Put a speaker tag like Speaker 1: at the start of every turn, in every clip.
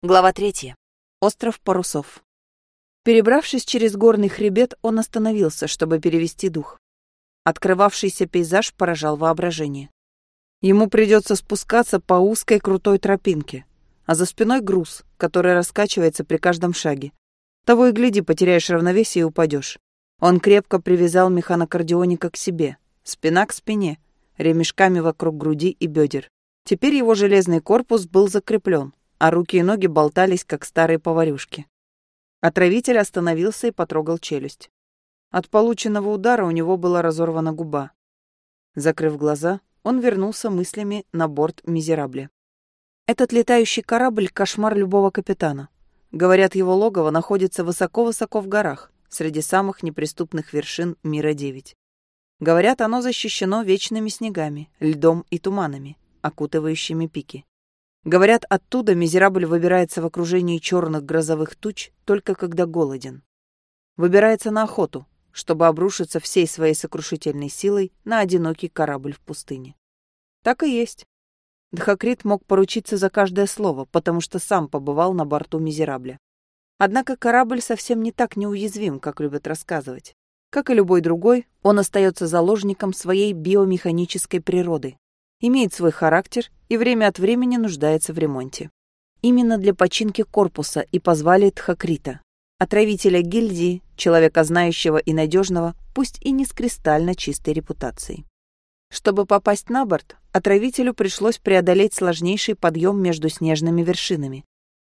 Speaker 1: Глава третья. Остров парусов. Перебравшись через горный хребет, он остановился, чтобы перевести дух. Открывавшийся пейзаж поражал воображение. Ему придется спускаться по узкой крутой тропинке, а за спиной груз, который раскачивается при каждом шаге. Того и гляди, потеряешь равновесие и упадешь. Он крепко привязал механокардионика к себе, спина к спине, ремешками вокруг груди и бедер. Теперь его железный корпус был закреплен, а руки и ноги болтались, как старые поварюшки. Отравитель остановился и потрогал челюсть. От полученного удара у него была разорвана губа. Закрыв глаза, он вернулся мыслями на борт Мизерабля. Этот летающий корабль — кошмар любого капитана. Говорят, его логово находится высоко-высоко в горах, среди самых неприступных вершин Мира-9. Говорят, оно защищено вечными снегами, льдом и туманами, окутывающими пики. Говорят, оттуда Мизерабль выбирается в окружении черных грозовых туч только когда голоден. Выбирается на охоту, чтобы обрушиться всей своей сокрушительной силой на одинокий корабль в пустыне. Так и есть. Дхакрит мог поручиться за каждое слово, потому что сам побывал на борту Мизерабля. Однако корабль совсем не так неуязвим, как любят рассказывать. Как и любой другой, он остается заложником своей биомеханической природы, имеет свой характер и время от времени нуждается в ремонте. Именно для починки корпуса и позвали Тхакрита, отравителя гильдии, человека знающего и надежного, пусть и не с кристально чистой репутацией. Чтобы попасть на борт, отравителю пришлось преодолеть сложнейший подъем между снежными вершинами.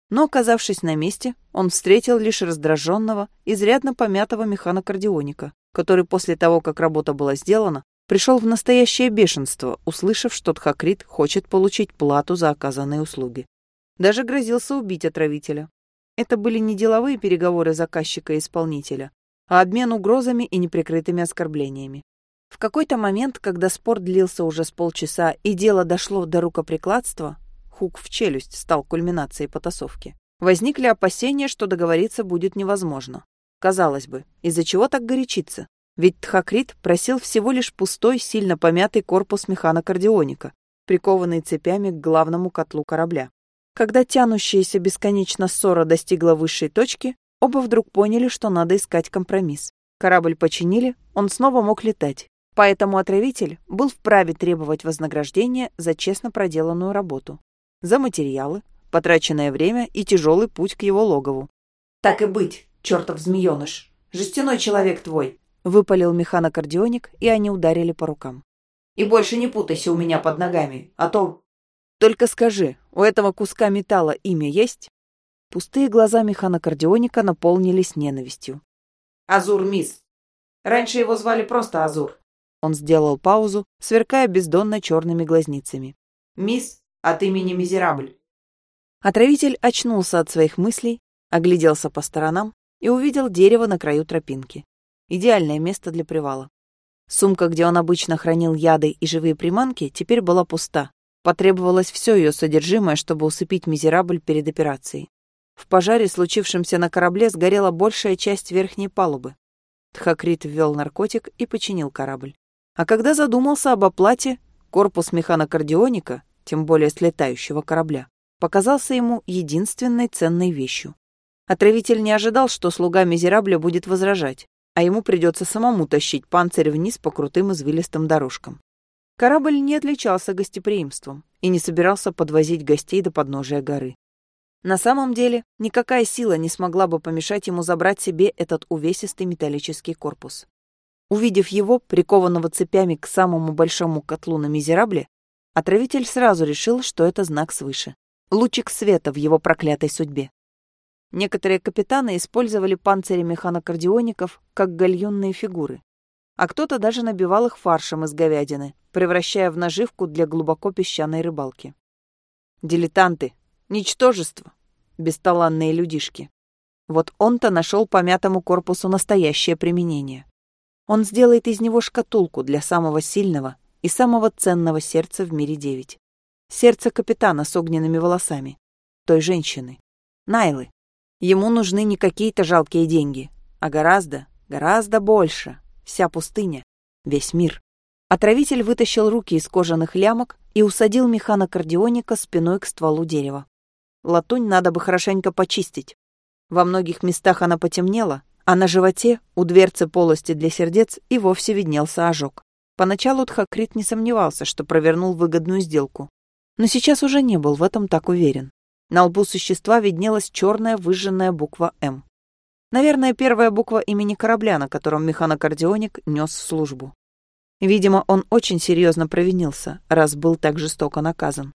Speaker 1: Но, оказавшись на месте, он встретил лишь раздраженного, изрядно помятого механокардионика, который после того, как работа была сделана, пришел в настоящее бешенство, услышав, что Тхакрит хочет получить плату за оказанные услуги. Даже грозился убить отравителя. Это были не деловые переговоры заказчика и исполнителя, а обмен угрозами и неприкрытыми оскорблениями. В какой-то момент, когда спор длился уже с полчаса и дело дошло до рукоприкладства, хук в челюсть стал кульминацией потасовки. Возникли опасения, что договориться будет невозможно. Казалось бы, из-за чего так горячиться? Ведь Тхакрит просил всего лишь пустой, сильно помятый корпус механокардионика, прикованный цепями к главному котлу корабля. Когда тянущаяся бесконечно ссора достигла высшей точки, оба вдруг поняли, что надо искать компромисс. Корабль починили, он снова мог летать, поэтому отравитель был вправе требовать вознаграждения за честно проделанную работу, за материалы, потраченное время и тяжелый путь к его логову.
Speaker 2: «Так и быть, чертов змееныш! Жестяной человек твой!
Speaker 1: Выпалил механокардионик, и они ударили по рукам.
Speaker 2: «И больше не путайся у меня под ногами, а то...»
Speaker 1: «Только скажи, у этого куска металла имя есть?» Пустые глаза механокардионика наполнились ненавистью.
Speaker 2: «Азур, мисс. Раньше его звали просто Азур».
Speaker 1: Он сделал паузу, сверкая бездонно черными глазницами.
Speaker 2: «Мисс от имени Мизерабль».
Speaker 1: Отравитель очнулся от своих мыслей, огляделся по сторонам и увидел дерево на краю тропинки. Идеальное место для привала. Сумка, где он обычно хранил яды и живые приманки, теперь была пуста. Потребовалось все ее содержимое, чтобы усыпить мизерабль перед операцией. В пожаре, случившемся на корабле, сгорела большая часть верхней палубы. Тхакрит ввел наркотик и починил корабль. А когда задумался об оплате, корпус механокардионика, тем более с летающего корабля, показался ему единственной ценной вещью. Отравитель не ожидал, что слуга Мизерабля будет возражать а ему придется самому тащить панцирь вниз по крутым извилистым дорожкам. Корабль не отличался гостеприимством и не собирался подвозить гостей до подножия горы. На самом деле, никакая сила не смогла бы помешать ему забрать себе этот увесистый металлический корпус. Увидев его, прикованного цепями к самому большому котлу на Мизерабле, отравитель сразу решил, что это знак свыше. Лучик света в его проклятой судьбе. Некоторые капитаны использовали панцири механокардиоников как гальюнные фигуры, а кто-то даже набивал их фаршем из говядины, превращая в наживку для глубоко песчаной рыбалки. Дилетанты, ничтожество, бесталанные людишки. Вот он-то нашел помятому корпусу настоящее применение. Он сделает из него шкатулку для самого сильного и самого ценного сердца в мире девять. Сердце капитана с огненными волосами. Той женщины. Найлы. Ему нужны не какие-то жалкие деньги, а гораздо, гораздо больше. Вся пустыня, весь мир. Отравитель вытащил руки из кожаных лямок и усадил механокардионика спиной к стволу дерева. Латунь надо бы хорошенько почистить. Во многих местах она потемнела, а на животе, у дверцы полости для сердец, и вовсе виднелся ожог. Поначалу Тхакрит не сомневался, что провернул выгодную сделку. Но сейчас уже не был в этом так уверен. На лбу существа виднелась черная выжженная буква «М». Наверное, первая буква имени корабля, на котором механокардионик нес службу. Видимо, он очень серьезно провинился, раз был так жестоко наказан.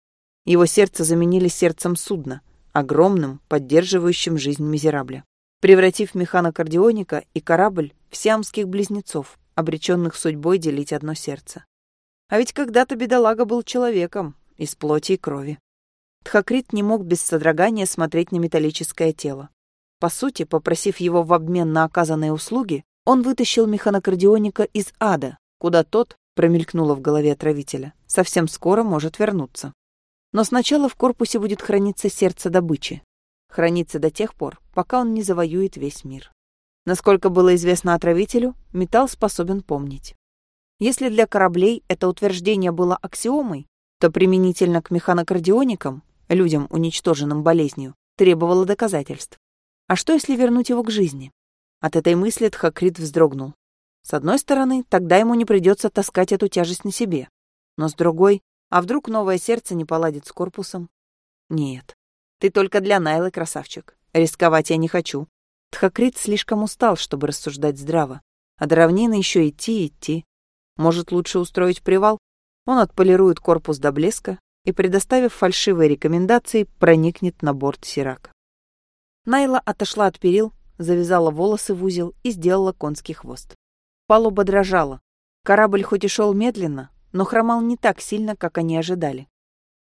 Speaker 1: Его сердце заменили сердцем судна, огромным, поддерживающим жизнь мизерабля, превратив механокардионика и корабль в сиамских близнецов, обреченных судьбой делить одно сердце. А ведь когда-то бедолага был человеком, из плоти и крови. Тхакрит не мог без содрогания смотреть на металлическое тело. По сути, попросив его в обмен на оказанные услуги, он вытащил механокардионика из ада, куда тот, промелькнуло в голове отравителя, совсем скоро может вернуться. Но сначала в корпусе будет храниться сердце добычи. Храниться до тех пор, пока он не завоюет весь мир. Насколько было известно отравителю, металл способен помнить. Если для кораблей это утверждение было аксиомой, то применительно к механокардионикам, людям, уничтоженным болезнью, требовало доказательств. А что, если вернуть его к жизни? От этой мысли Тхакрит вздрогнул. С одной стороны, тогда ему не придется таскать эту тяжесть на себе. Но с другой, а вдруг новое сердце не поладит с корпусом? Нет. Ты только для Найлы, красавчик. Рисковать я не хочу. Тхакрит слишком устал, чтобы рассуждать здраво. А до равнины еще идти идти. Может, лучше устроить привал? Он отполирует корпус до блеска и, предоставив фальшивые рекомендации, проникнет на борт Сирак. Найла отошла от перил, завязала волосы в узел и сделала конский хвост. Палуба дрожала. Корабль хоть и шел медленно, но хромал не так сильно, как они ожидали.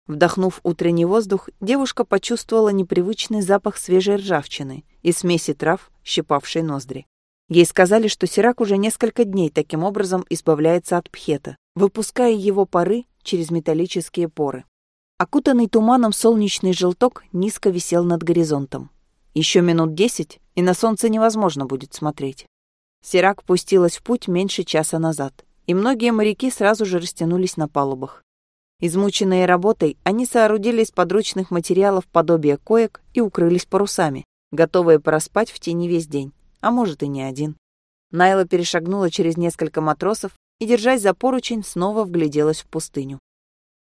Speaker 1: Вдохнув утренний воздух, девушка почувствовала непривычный запах свежей ржавчины и смеси трав, щипавшей ноздри. Ей сказали, что Сирак уже несколько дней таким образом избавляется от пхета, выпуская его пары через металлические поры. Окутанный туманом солнечный желток низко висел над горизонтом. Еще минут десять, и на солнце невозможно будет смотреть. Сирак пустилась в путь меньше часа назад, и многие моряки сразу же растянулись на палубах. Измученные работой, они соорудили из подручных материалов подобие коек и укрылись парусами, готовые проспать в тени весь день, а может и не один. Найла перешагнула через несколько матросов и, держась за поручень, снова вгляделась в пустыню.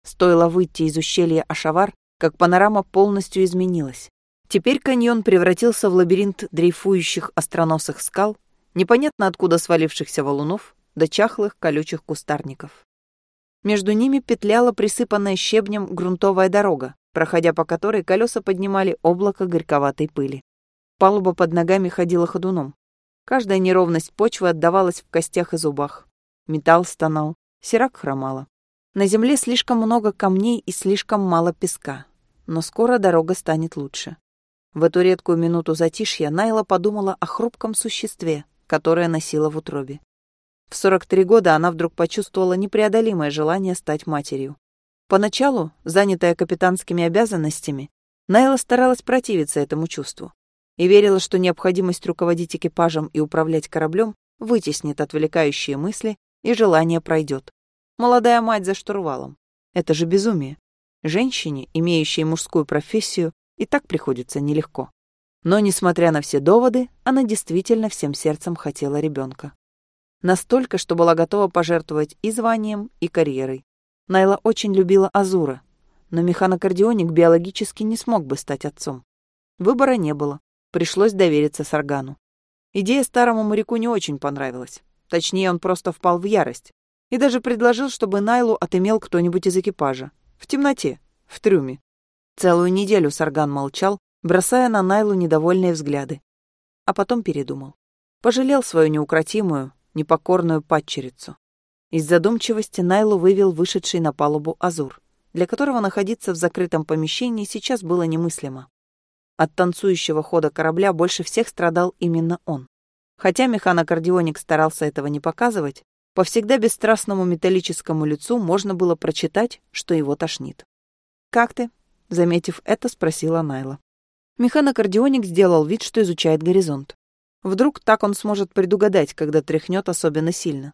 Speaker 1: Стоило выйти из ущелья Ашавар, как панорама полностью изменилась. Теперь каньон превратился в лабиринт дрейфующих остроносых скал, непонятно откуда свалившихся валунов до чахлых колючих кустарников. Между ними петляла присыпанная щебнем грунтовая дорога, проходя по которой колеса поднимали облако горьковатой пыли. Палуба под ногами ходила ходуном. Каждая неровность почвы отдавалась в костях и зубах. Металл стонал, сирак хромала. На земле слишком много камней и слишком мало песка. Но скоро дорога станет лучше. В эту редкую минуту затишья Найла подумала о хрупком существе, которое носила в утробе. В 43 года она вдруг почувствовала непреодолимое желание стать матерью. Поначалу, занятая капитанскими обязанностями, Найла старалась противиться этому чувству и верила, что необходимость руководить экипажем и управлять кораблем вытеснит отвлекающие мысли и желание пройдет. Молодая мать за штурвалом. Это же безумие. Женщине, имеющей мужскую профессию, и так приходится нелегко. Но, несмотря на все доводы, она действительно всем сердцем хотела ребенка. Настолько, что была готова пожертвовать и званием, и карьерой. Найла очень любила Азура, но механокардионик биологически не смог бы стать отцом. Выбора не было, пришлось довериться Саргану. Идея старому моряку не очень понравилась. Точнее, он просто впал в ярость и даже предложил, чтобы Найлу отымел кто-нибудь из экипажа. В темноте, в трюме. Целую неделю Сарган молчал, бросая на Найлу недовольные взгляды. А потом передумал. Пожалел свою неукротимую, непокорную падчерицу. Из задумчивости Найлу вывел вышедший на палубу Азур, для которого находиться в закрытом помещении сейчас было немыслимо. От танцующего хода корабля больше всех страдал именно он. Хотя механокардионик старался этого не показывать, по всегда бесстрастному металлическому лицу можно было прочитать, что его тошнит. «Как ты?» — заметив это, спросила Найла. Механокардионик сделал вид, что изучает горизонт. Вдруг так он сможет предугадать, когда тряхнет особенно сильно.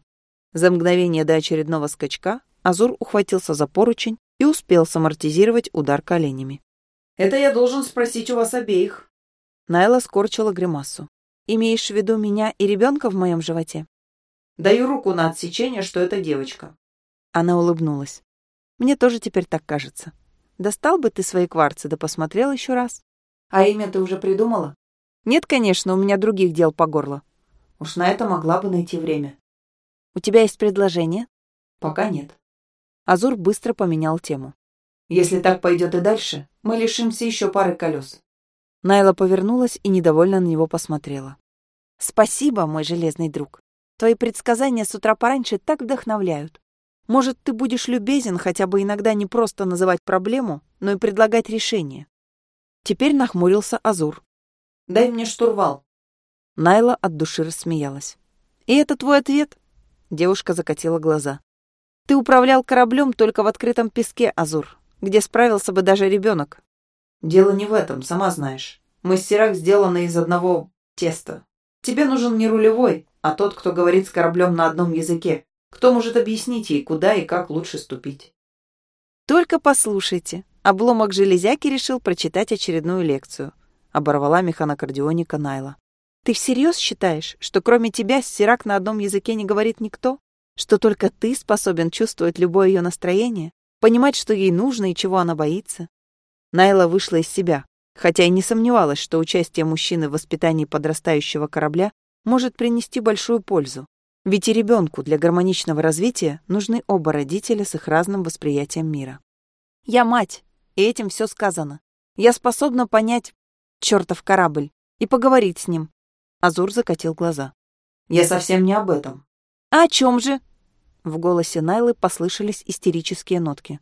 Speaker 1: За мгновение до очередного скачка Азур ухватился за поручень и успел самортизировать удар коленями.
Speaker 2: Это я должен спросить у вас обеих.
Speaker 1: Найла скорчила гримасу. Имеешь в виду меня и ребенка в моем животе?
Speaker 2: Даю руку на отсечение, что это девочка.
Speaker 1: Она улыбнулась. Мне тоже теперь так кажется. Достал бы ты свои кварцы, да посмотрел еще раз.
Speaker 2: А имя ты уже придумала?
Speaker 1: Нет, конечно, у меня других дел по горло.
Speaker 2: Уж на это могла бы найти время.
Speaker 1: У тебя есть предложение?
Speaker 2: Пока нет.
Speaker 1: Азур быстро поменял тему.
Speaker 2: Если так пойдет и дальше, мы лишимся еще пары колес.
Speaker 1: Найла повернулась и недовольно на него посмотрела. «Спасибо, мой железный друг. Твои предсказания с утра пораньше так вдохновляют. Может, ты будешь любезен хотя бы иногда не просто называть проблему, но и предлагать решение». Теперь нахмурился Азур.
Speaker 2: «Дай мне штурвал».
Speaker 1: Найла от души рассмеялась. «И это твой ответ?» Девушка закатила глаза. «Ты управлял кораблем только в открытом песке, Азур, где справился бы даже ребенок.
Speaker 2: Дело не в этом, сама знаешь. Мы с Сирак сделаны из одного теста. Тебе нужен не рулевой, а тот, кто говорит с кораблем на одном языке. Кто может объяснить ей, куда и как лучше ступить.
Speaker 1: Только послушайте. Обломок железяки решил прочитать очередную лекцию. Оборвала механокардионика Найла. Ты всерьез считаешь, что кроме тебя Сирак на одном языке не говорит никто? Что только ты способен чувствовать любое ее настроение? Понимать, что ей нужно и чего она боится? Найла вышла из себя, хотя и не сомневалась, что участие мужчины в воспитании подрастающего корабля может принести большую пользу. Ведь и ребенку для гармоничного развития нужны оба родителя с их разным восприятием мира. Я мать, и этим все сказано. Я способна понять чертов корабль и поговорить с ним. Азур закатил глаза.
Speaker 2: Я совсем не об этом.
Speaker 1: А о чем же? В голосе Найлы послышались истерические нотки.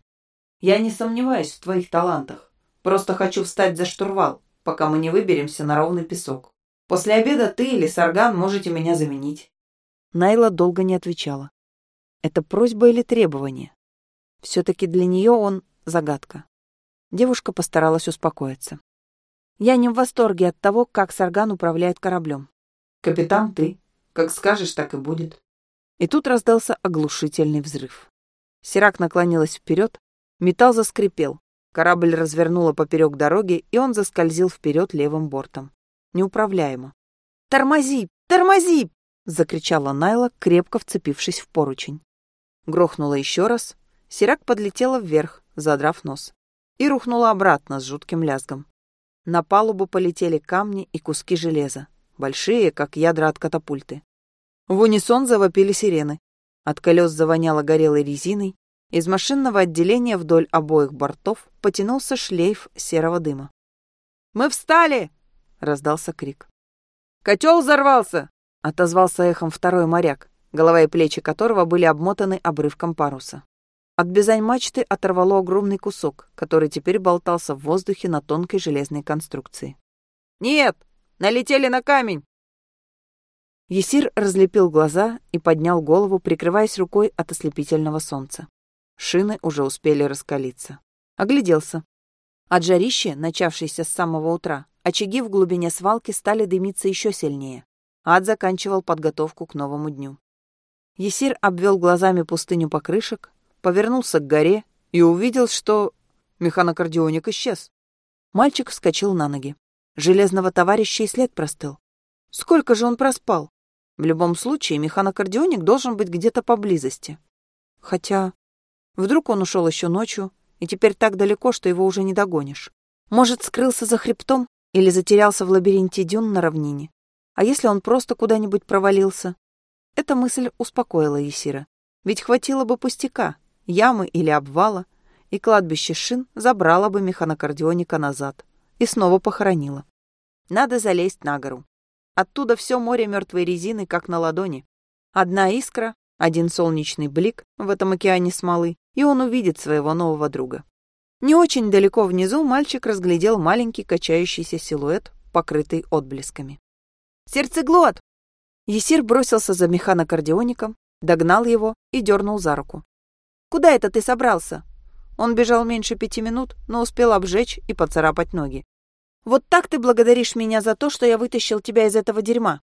Speaker 2: Я не сомневаюсь в твоих талантах. Просто хочу встать за штурвал, пока мы не выберемся на ровный песок. После обеда ты или Сарган можете меня заменить».
Speaker 1: Найла долго не отвечала. Это просьба или требование? Все-таки для нее он загадка. Девушка постаралась успокоиться. Я не в восторге от того, как Сарган управляет кораблем.
Speaker 2: Капитан ты. Как скажешь, так и будет.
Speaker 1: И тут раздался оглушительный взрыв. Сирак наклонилась вперед, металл заскрипел, Корабль развернуло поперек дороги, и он заскользил вперед левым бортом. Неуправляемо. «Тормози! Тормози!» — закричала Найла, крепко вцепившись в поручень. Грохнула еще раз. Сирак подлетела вверх, задрав нос. И рухнула обратно с жутким лязгом. На палубу полетели камни и куски железа, большие, как ядра от катапульты. В унисон завопили сирены. От колес завоняло горелой резиной, из машинного отделения вдоль обоих бортов потянулся шлейф серого дыма. «Мы встали!» — раздался крик. «Котел взорвался!» — отозвался эхом второй моряк, голова и плечи которого были обмотаны обрывком паруса. От бизань мачты оторвало огромный кусок, который теперь болтался в воздухе на тонкой железной конструкции. «Нет! Налетели на камень!» Есир разлепил глаза и поднял голову, прикрываясь рукой от ослепительного солнца. Шины уже успели раскалиться. Огляделся. От жарища, начавшейся с самого утра, очаги в глубине свалки стали дымиться еще сильнее. Ад заканчивал подготовку к новому дню. Есир обвел глазами пустыню покрышек, повернулся к горе и увидел, что механокардионик исчез. Мальчик вскочил на ноги. Железного товарища и след простыл. Сколько же он проспал? В любом случае, механокардионик должен быть где-то поблизости. Хотя Вдруг он ушел еще ночью, и теперь так далеко, что его уже не догонишь. Может, скрылся за хребтом или затерялся в лабиринте дюн на равнине. А если он просто куда-нибудь провалился? Эта мысль успокоила Есира. Ведь хватило бы пустяка, ямы или обвала, и кладбище шин забрало бы механокардионика назад и снова похоронило. Надо залезть на гору. Оттуда все море мертвой резины, как на ладони. Одна искра, один солнечный блик в этом океане смолы, и он увидит своего нового друга. Не очень далеко внизу мальчик разглядел маленький качающийся силуэт, покрытый отблесками. «Сердцеглот!» Есир бросился за механокардиоником, догнал его и дернул за руку. «Куда это ты собрался?» Он бежал меньше пяти минут, но успел обжечь и поцарапать ноги. «Вот так ты благодаришь меня за то, что я вытащил тебя из этого дерьма!»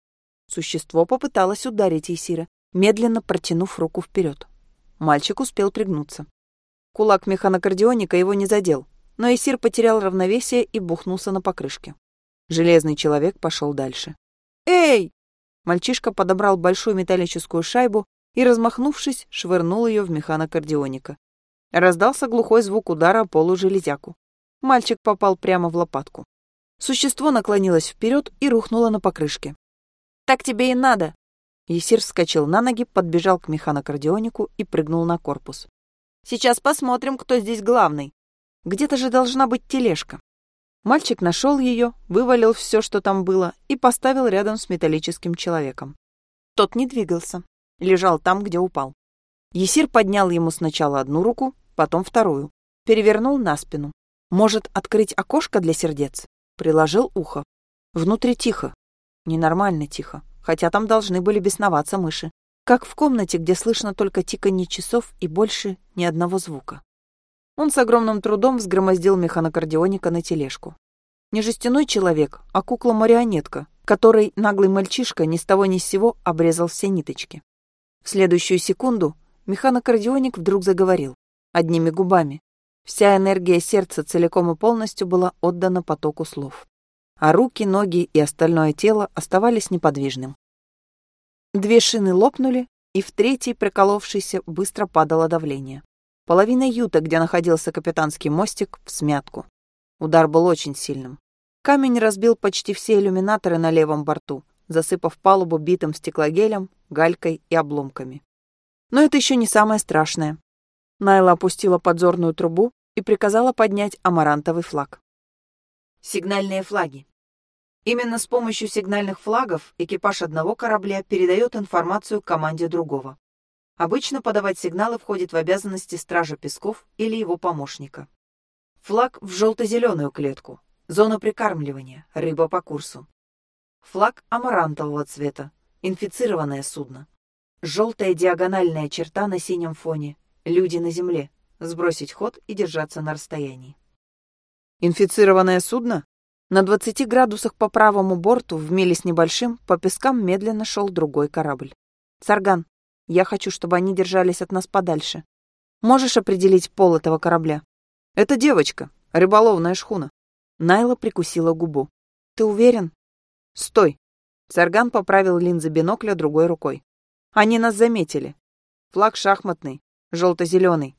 Speaker 1: Существо попыталось ударить Есира, медленно протянув руку вперед. Мальчик успел пригнуться. Кулак механокардионика его не задел, но Исир потерял равновесие и бухнулся на покрышке. Железный человек пошел дальше. «Эй!» Мальчишка подобрал большую металлическую шайбу и, размахнувшись, швырнул ее в механокардионика. Раздался глухой звук удара о полу железяку. Мальчик попал прямо в лопатку. Существо наклонилось вперед и рухнуло на покрышке. «Так тебе и надо!» Есир вскочил на ноги, подбежал к механокардионику и прыгнул на корпус. «Сейчас посмотрим, кто здесь главный. Где-то же должна быть тележка». Мальчик нашел ее, вывалил все, что там было, и поставил рядом с металлическим человеком. Тот не двигался, лежал там, где упал. Есир поднял ему сначала одну руку, потом вторую, перевернул на спину. Может, открыть окошко для сердец? Приложил ухо. Внутри тихо. Ненормально тихо, хотя там должны были бесноваться мыши. Как в комнате, где слышно только тиканье часов и больше ни одного звука. Он с огромным трудом взгромоздил механокардионика на тележку. Не жестяной человек, а кукла-марионетка, которой наглый мальчишка ни с того ни с сего обрезал все ниточки. В следующую секунду механокардионик вдруг заговорил, одними губами. Вся энергия сердца целиком и полностью была отдана потоку слов. А руки, ноги и остальное тело оставались неподвижным. Две шины лопнули, и в третьей, приколовшейся, быстро падало давление. Половина юта, где находился капитанский мостик, в смятку. Удар был очень сильным. Камень разбил почти все иллюминаторы на левом борту, засыпав палубу битым стеклогелем, галькой и обломками. Но это еще не самое страшное. Найла опустила подзорную трубу и приказала поднять амарантовый флаг. Сигнальные флаги. Именно с помощью сигнальных флагов экипаж одного корабля передает информацию команде другого. Обычно подавать сигналы входит в обязанности стража Песков или его помощника. Флаг в желто-зеленую клетку. Зона прикармливания. Рыба по курсу. Флаг амарантового цвета. Инфицированное судно. Желтая диагональная черта на синем фоне. Люди на земле. Сбросить ход и держаться на расстоянии. Инфицированное судно? На 20 градусах по правому борту, в миле с небольшим, по пескам медленно шел другой корабль. Царган, я хочу, чтобы они держались от нас подальше. Можешь определить пол этого корабля? Это девочка, рыболовная шхуна. Найла прикусила губу. Ты уверен? Стой. Царган поправил линзы бинокля другой рукой. Они нас заметили. Флаг шахматный, желто-зеленый.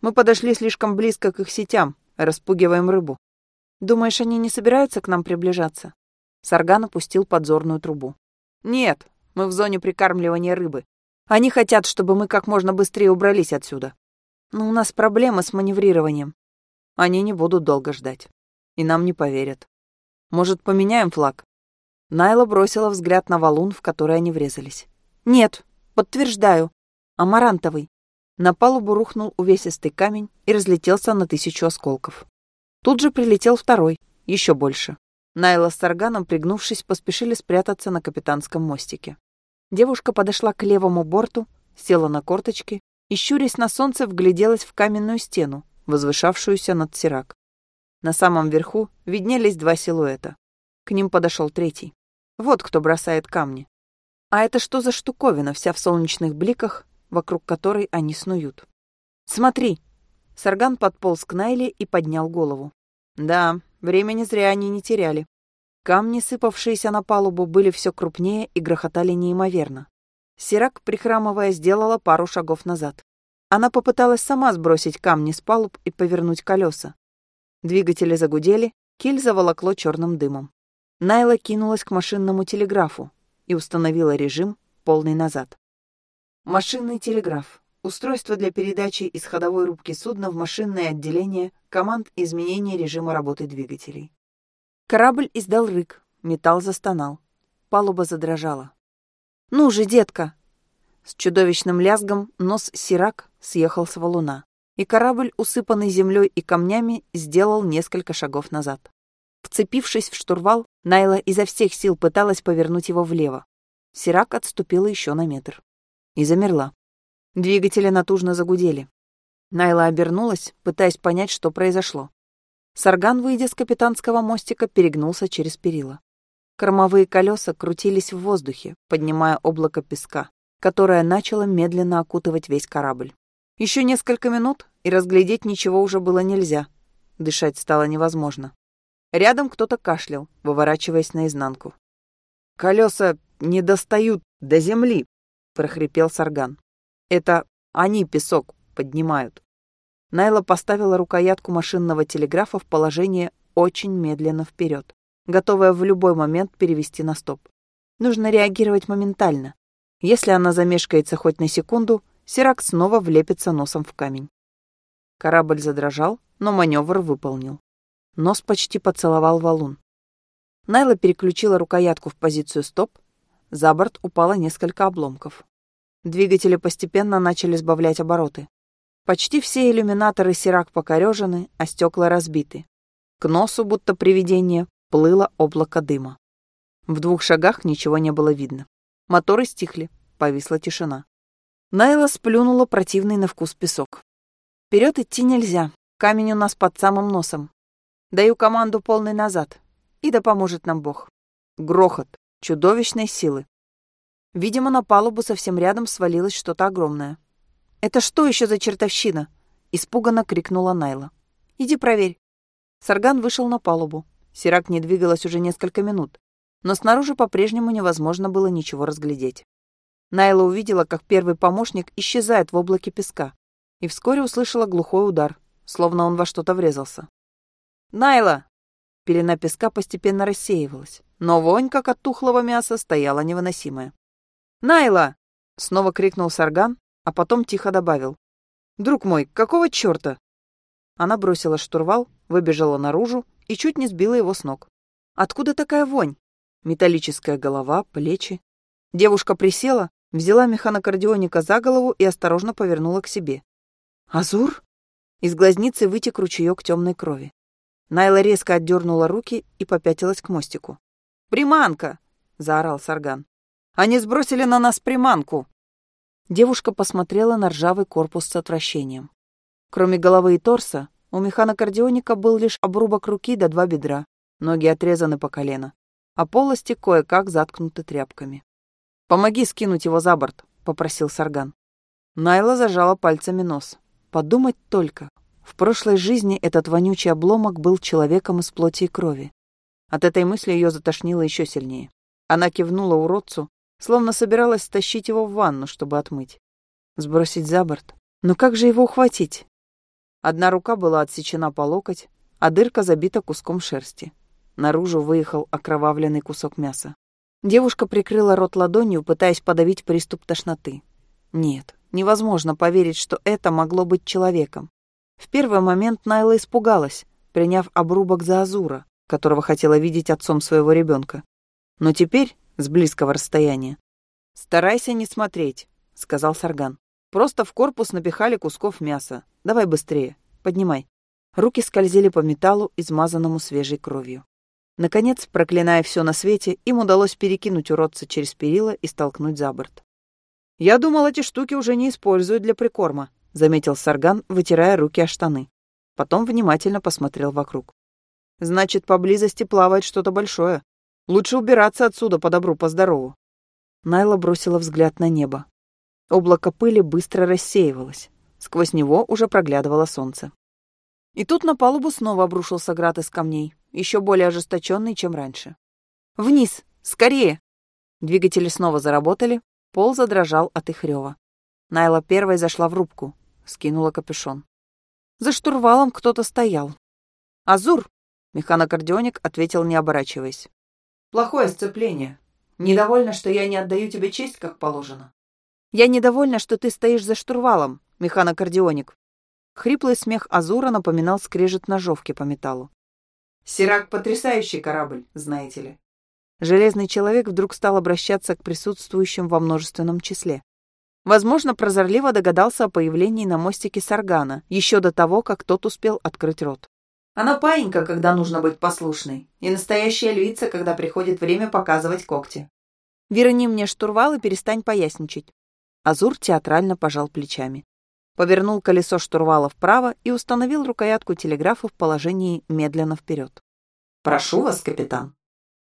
Speaker 1: Мы подошли слишком близко к их сетям, распугиваем рыбу. Думаешь, они не собираются к нам приближаться? Сарган опустил подзорную трубу. Нет, мы в зоне прикармливания рыбы. Они хотят, чтобы мы как можно быстрее убрались отсюда. Но у нас проблемы с маневрированием. Они не будут долго ждать. И нам не поверят. Может, поменяем флаг? Найла бросила взгляд на валун, в который они врезались. Нет, подтверждаю. Амарантовый. На палубу рухнул увесистый камень и разлетелся на тысячу осколков. Тут же прилетел второй, еще больше. Найла с Сарганом, пригнувшись, поспешили спрятаться на капитанском мостике. Девушка подошла к левому борту, села на корточки и, щурясь на солнце, вгляделась в каменную стену, возвышавшуюся над Сирак. На самом верху виднелись два силуэта. К ним подошел третий. Вот кто бросает камни. А это что за штуковина, вся в солнечных бликах, вокруг которой они снуют? «Смотри!» Сарган подполз к Найле и поднял голову. Да, времени зря они не теряли. Камни, сыпавшиеся на палубу, были все крупнее и грохотали неимоверно. Сирак, прихрамывая, сделала пару шагов назад. Она попыталась сама сбросить камни с палуб и повернуть колеса. Двигатели загудели, киль заволокло черным дымом. Найла кинулась к машинному телеграфу и установила режим полный назад. Машинный телеграф. Устройство для передачи из ходовой рубки судна в машинное отделение команд изменения режима работы двигателей. Корабль издал рык, металл застонал. Палуба задрожала. «Ну же, детка!» С чудовищным лязгом нос Сирак съехал с валуна, и корабль, усыпанный землей и камнями, сделал несколько шагов назад. Вцепившись в штурвал, Найла изо всех сил пыталась повернуть его влево. Сирак отступила еще на метр. И замерла. Двигатели натужно загудели. Найла обернулась, пытаясь понять, что произошло. Сарган, выйдя с капитанского мостика, перегнулся через перила. Кормовые колеса крутились в воздухе, поднимая облако песка, которое начало медленно окутывать весь корабль. Еще несколько минут, и разглядеть ничего уже было нельзя. Дышать стало невозможно. Рядом кто-то кашлял, выворачиваясь наизнанку. «Колеса не достают до земли», — прохрипел Сарган. «Это они песок поднимают». Найла поставила рукоятку машинного телеграфа в положение очень медленно вперед, готовая в любой момент перевести на стоп. Нужно реагировать моментально. Если она замешкается хоть на секунду, Сирак снова влепится носом в камень. Корабль задрожал, но маневр выполнил. Нос почти поцеловал валун. Найла переключила рукоятку в позицию стоп. За борт упало несколько обломков. Двигатели постепенно начали сбавлять обороты. Почти все иллюминаторы Сирак покорежены, а стекла разбиты. К носу, будто привидение, плыло облако дыма. В двух шагах ничего не было видно. Моторы стихли, повисла тишина. Найла сплюнула противный на вкус песок. Вперед идти нельзя, камень у нас под самым носом. Даю команду полный назад, и да поможет нам Бог. Грохот, чудовищной силы. Видимо, на палубу совсем рядом свалилось что-то огромное. «Это что еще за чертовщина?» — испуганно крикнула Найла. «Иди проверь». Сарган вышел на палубу. Сирак не двигалась уже несколько минут, но снаружи по-прежнему невозможно было ничего разглядеть. Найла увидела, как первый помощник исчезает в облаке песка, и вскоре услышала глухой удар, словно он во что-то врезался. «Найла!» Пелена песка постепенно рассеивалась, но вонь, как от тухлого мяса, стояла невыносимая. «Найла!» — снова крикнул Сарган, а потом тихо добавил. «Друг мой, какого чёрта?» Она бросила штурвал, выбежала наружу и чуть не сбила его с ног. «Откуда такая вонь?» Металлическая голова, плечи. Девушка присела, взяла механокардионика за голову и осторожно повернула к себе. «Азур?» Из глазницы вытек ручеёк темной крови. Найла резко отдернула руки и попятилась к мостику. «Приманка!» — заорал Сарган. «Они сбросили на нас приманку!» Девушка посмотрела на ржавый корпус с отвращением. Кроме головы и торса, у механокардионика был лишь обрубок руки до два бедра, ноги отрезаны по колено, а полости кое-как заткнуты тряпками. «Помоги скинуть его за борт», — попросил Сарган. Найла зажала пальцами нос. Подумать только. В прошлой жизни этот вонючий обломок был человеком из плоти и крови. От этой мысли ее затошнило еще сильнее. Она кивнула уродцу, словно собиралась стащить его в ванну, чтобы отмыть. Сбросить за борт. Но как же его ухватить? Одна рука была отсечена по локоть, а дырка забита куском шерсти. Наружу выехал окровавленный кусок мяса. Девушка прикрыла рот ладонью, пытаясь подавить приступ тошноты. Нет, невозможно поверить, что это могло быть человеком. В первый момент Найла испугалась, приняв обрубок за Азура, которого хотела видеть отцом своего ребенка. Но теперь, с близкого расстояния, «Старайся не смотреть», — сказал Сарган. «Просто в корпус напихали кусков мяса. Давай быстрее. Поднимай». Руки скользили по металлу, измазанному свежей кровью. Наконец, проклиная все на свете, им удалось перекинуть уродца через перила и столкнуть за борт. «Я думал, эти штуки уже не используют для прикорма», — заметил Сарган, вытирая руки о штаны. Потом внимательно посмотрел вокруг. «Значит, поблизости плавает что-то большое. Лучше убираться отсюда по добру, по здорову». Найла бросила взгляд на небо. Облако пыли быстро рассеивалось. Сквозь него уже проглядывало солнце. И тут на палубу снова обрушился град из камней еще более ожесточенный, чем раньше. «Вниз! Скорее!» Двигатели снова заработали, пол задрожал от их рева. Найла первой зашла в рубку, скинула капюшон. За штурвалом кто-то стоял. «Азур!» — механокардионик ответил, не оборачиваясь.
Speaker 2: «Плохое сцепление. Недовольна, что я не отдаю тебе честь, как положено».
Speaker 1: «Я недовольна, что ты стоишь за штурвалом, механокардионик». Хриплый смех Азура напоминал скрежет ножовки по металлу.
Speaker 2: Сирак — потрясающий корабль, знаете ли.
Speaker 1: Железный человек вдруг стал обращаться к присутствующим во множественном числе. Возможно, прозорливо догадался о появлении на мостике Саргана, еще до того, как тот успел открыть рот.
Speaker 2: Она паинька, когда нужно быть послушной, и настоящая львица, когда приходит время показывать когти.
Speaker 1: «Верни мне штурвал и перестань поясничать». Азур театрально пожал плечами повернул колесо штурвала вправо и установил рукоятку телеграфа в положении медленно вперед.
Speaker 2: «Прошу вас, капитан».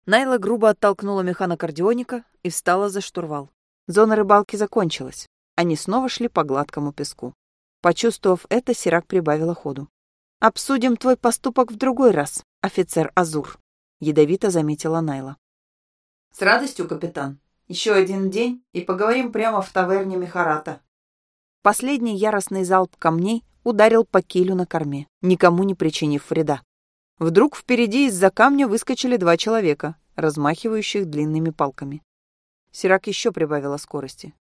Speaker 1: Найла грубо оттолкнула механокардионика и встала за штурвал. Зона рыбалки закончилась. Они снова шли по гладкому песку. Почувствовав это, Сирак прибавила ходу. «Обсудим твой поступок в другой раз, офицер Азур», — ядовито заметила Найла.
Speaker 2: «С радостью, капитан. Еще один день, и поговорим прямо в таверне Мехарата».
Speaker 1: Последний яростный залп камней ударил по килю на корме, никому не причинив вреда. Вдруг впереди из-за камня выскочили два человека, размахивающих длинными палками. Сирак еще прибавила скорости.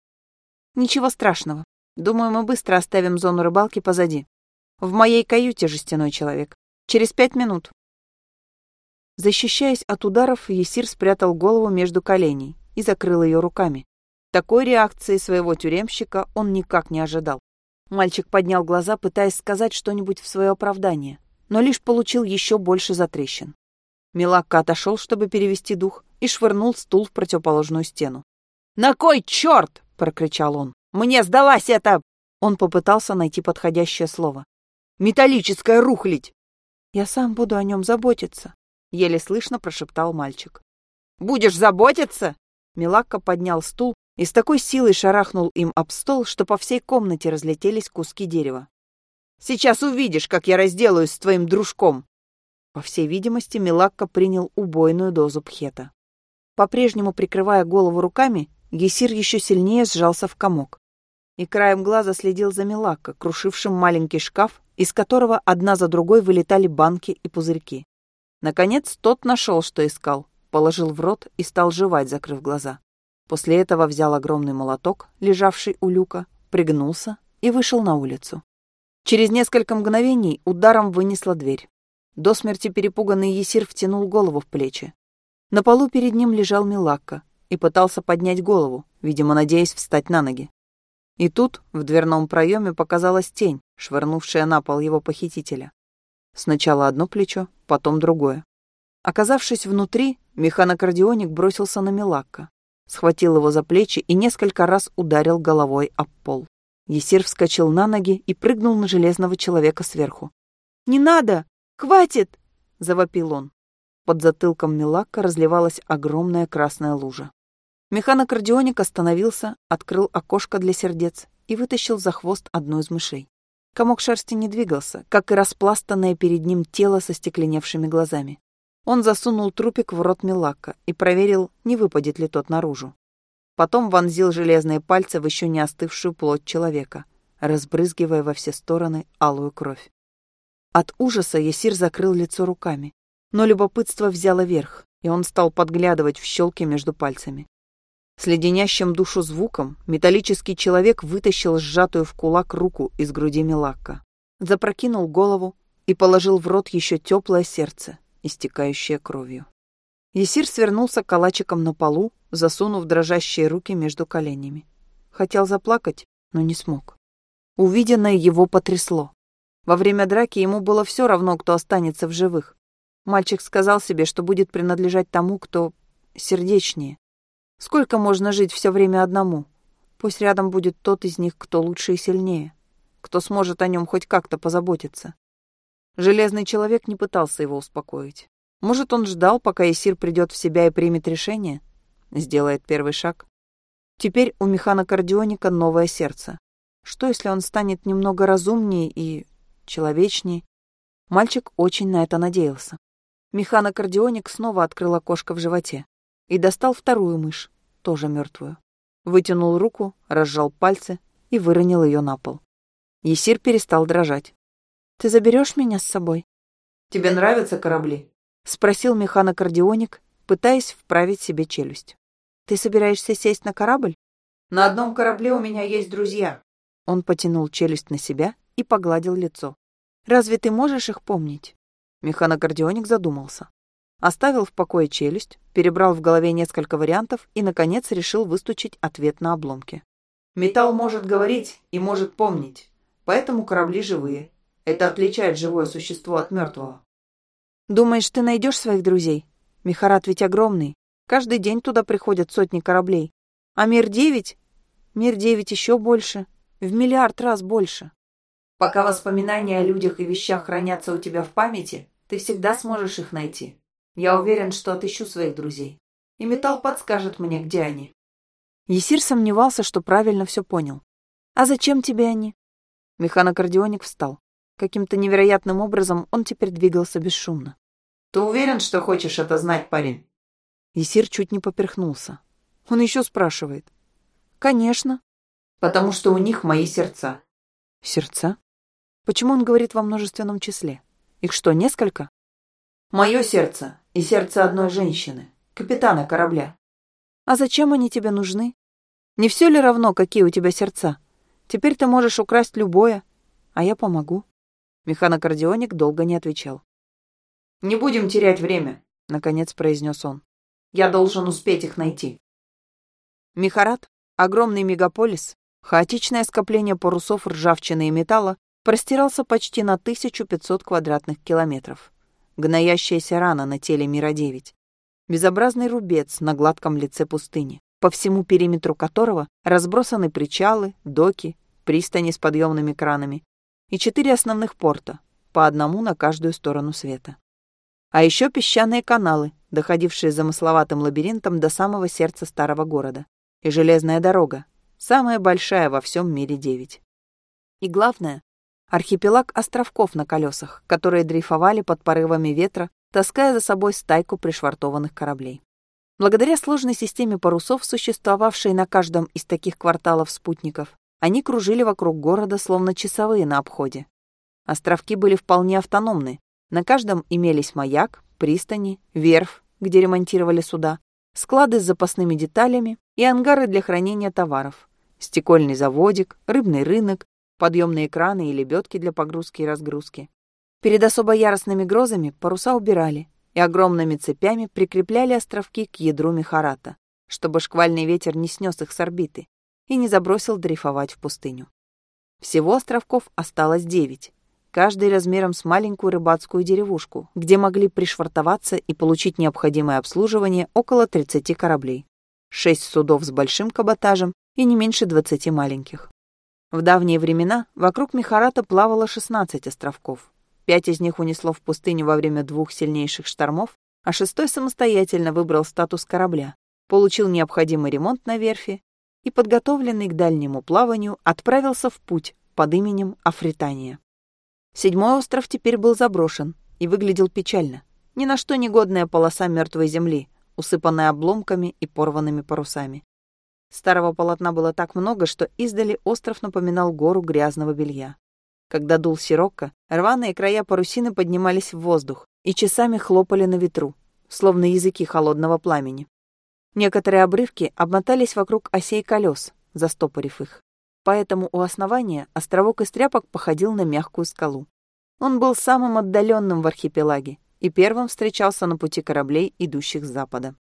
Speaker 1: «Ничего страшного. Думаю, мы быстро оставим зону рыбалки позади. В моей каюте жестяной человек. Через пять минут». Защищаясь от ударов, Есир спрятал голову между коленей и закрыл ее руками. Такой реакции своего тюремщика он никак не ожидал. Мальчик поднял глаза, пытаясь сказать что-нибудь в свое оправдание, но лишь получил еще больше затрещин. Милакка отошел, чтобы перевести дух, и швырнул стул в противоположную стену. «На кой черт?» — прокричал он. «Мне сдалась эта...» Он попытался найти подходящее слово. Металлическая рухлядь!» «Я сам буду о нем заботиться», — еле слышно прошептал мальчик. «Будешь заботиться?» Милакка поднял стул и с такой силой шарахнул им об стол, что по всей комнате разлетелись куски дерева. «Сейчас увидишь, как я разделаюсь с твоим дружком!» По всей видимости, Милакка принял убойную дозу пхета. По-прежнему прикрывая голову руками, Гесир еще сильнее сжался в комок. И краем глаза следил за Милакко, крушившим маленький шкаф из которого одна за другой вылетали банки и пузырьки. Наконец тот нашел, что искал, положил в рот и стал жевать, закрыв глаза. После этого взял огромный молоток, лежавший у люка, пригнулся и вышел на улицу. Через несколько мгновений ударом вынесла дверь. До смерти перепуганный Есир втянул голову в плечи. На полу перед ним лежал Милакка и пытался поднять голову, видимо, надеясь встать на ноги. И тут в дверном проеме показалась тень, швырнувшая на пол его похитителя. Сначала одно плечо, потом другое. Оказавшись внутри, механокардионик бросился на Милакка, схватил его за плечи и несколько раз ударил головой об пол. Есир вскочил на ноги и прыгнул на железного человека сверху. «Не надо! Хватит!» — завопил он. Под затылком Милакка разливалась огромная красная лужа. Механокардионик остановился, открыл окошко для сердец и вытащил за хвост одну из мышей. Комок шерсти не двигался, как и распластанное перед ним тело со стекленевшими глазами. Он засунул трупик в рот Милака и проверил, не выпадет ли тот наружу. Потом вонзил железные пальцы в еще не остывшую плоть человека, разбрызгивая во все стороны алую кровь. От ужаса Есир закрыл лицо руками, но любопытство взяло верх, и он стал подглядывать в щелки между пальцами. С леденящим душу звуком металлический человек вытащил сжатую в кулак руку из груди Милакка, запрокинул голову и положил в рот еще теплое сердце, истекающее кровью. Есир свернулся калачиком на полу, засунув дрожащие руки между коленями. Хотел заплакать, но не смог. Увиденное его потрясло. Во время драки ему было все равно, кто останется в живых. Мальчик сказал себе, что будет принадлежать тому, кто сердечнее, Сколько можно жить все время одному? Пусть рядом будет тот из них, кто лучше и сильнее, кто сможет о нем хоть как-то позаботиться. Железный человек не пытался его успокоить. Может, он ждал, пока Исир придет в себя и примет решение? Сделает первый шаг. Теперь у механокардионика новое сердце. Что, если он станет немного разумнее и человечнее? Мальчик очень на это надеялся. Механокардионик снова открыл окошко в животе и достал вторую мышь, тоже мертвую. Вытянул руку, разжал пальцы и выронил ее на пол. Есир перестал дрожать. «Ты заберешь меня с собой?»
Speaker 2: «Тебе нравятся корабли?»
Speaker 1: — спросил механокардионик, пытаясь вправить себе челюсть. «Ты собираешься сесть на корабль?»
Speaker 2: «На одном корабле у меня есть друзья».
Speaker 1: Он потянул челюсть на себя и погладил лицо. «Разве ты можешь их помнить?» Механокардионик задумался. Оставил в покое челюсть, перебрал в голове несколько вариантов и, наконец, решил выстучить ответ на обломки.
Speaker 2: «Металл может говорить и может помнить, поэтому корабли живые. Это отличает живое существо от мертвого».
Speaker 1: «Думаешь, ты найдешь своих друзей? Мехарат ведь огромный. Каждый день туда приходят сотни кораблей. А Мир-9? Мир-9 еще больше. В миллиард раз больше».
Speaker 2: «Пока воспоминания о людях и вещах хранятся у тебя в памяти, ты всегда сможешь их найти», я уверен, что отыщу своих друзей. И металл подскажет мне, где они.
Speaker 1: Есир сомневался, что правильно все понял. «А зачем тебе они?» Механокардионик встал. Каким-то невероятным образом он теперь двигался бесшумно.
Speaker 2: «Ты уверен, что хочешь это знать, парень?»
Speaker 1: Есир чуть не поперхнулся. Он еще спрашивает. «Конечно».
Speaker 2: «Потому что у них мои сердца».
Speaker 1: «Сердца? Почему он говорит во множественном числе? Их что, несколько?»
Speaker 2: «Мое сердце и сердце одной женщины, капитана корабля».
Speaker 1: «А зачем они тебе нужны? Не все ли равно, какие у тебя сердца? Теперь ты можешь украсть любое, а я помогу». Механокардионик долго не отвечал.
Speaker 2: «Не будем терять время», — наконец произнес он. «Я должен успеть их найти».
Speaker 1: Мехарат, огромный мегаполис, хаотичное скопление парусов ржавчины и металла, простирался почти на 1500 квадратных километров. Гноящаяся рана на теле Мира-9. Безобразный рубец на гладком лице пустыни, по всему периметру которого разбросаны причалы, доки, пристани с подъемными кранами, и четыре основных порта, по одному на каждую сторону света. А еще песчаные каналы, доходившие замысловатым лабиринтом до самого сердца старого города, и железная дорога, самая большая во всем мире девять. И главное, архипелаг островков на колесах, которые дрейфовали под порывами ветра, таская за собой стайку пришвартованных кораблей. Благодаря сложной системе парусов, существовавшей на каждом из таких кварталов спутников, они кружили вокруг города, словно часовые на обходе. Островки были вполне автономны. На каждом имелись маяк, пристани, верфь, где ремонтировали суда, склады с запасными деталями и ангары для хранения товаров, стекольный заводик, рыбный рынок, подъемные краны и лебедки для погрузки и разгрузки. Перед особо яростными грозами паруса убирали и огромными цепями прикрепляли островки к ядру Мехарата, чтобы шквальный ветер не снес их с орбиты, и не забросил дрейфовать в пустыню. Всего островков осталось девять, каждый размером с маленькую рыбацкую деревушку, где могли пришвартоваться и получить необходимое обслуживание около 30 кораблей, шесть судов с большим каботажем и не меньше 20 маленьких. В давние времена вокруг Мехарата плавало 16 островков. Пять из них унесло в пустыню во время двух сильнейших штормов, а шестой самостоятельно выбрал статус корабля, получил необходимый ремонт на верфи и, подготовленный к дальнему плаванию, отправился в путь под именем Афритания. Седьмой остров теперь был заброшен и выглядел печально. Ни на что негодная полоса мертвой земли, усыпанная обломками и порванными парусами. Старого полотна было так много, что издали остров напоминал гору грязного белья. Когда дул сирокко, рваные края парусины поднимались в воздух и часами хлопали на ветру, словно языки холодного пламени. Некоторые обрывки обмотались вокруг осей колес, застопорив их. Поэтому у основания островок из тряпок походил на мягкую скалу. Он был самым отдаленным в архипелаге и первым встречался на пути кораблей, идущих с запада.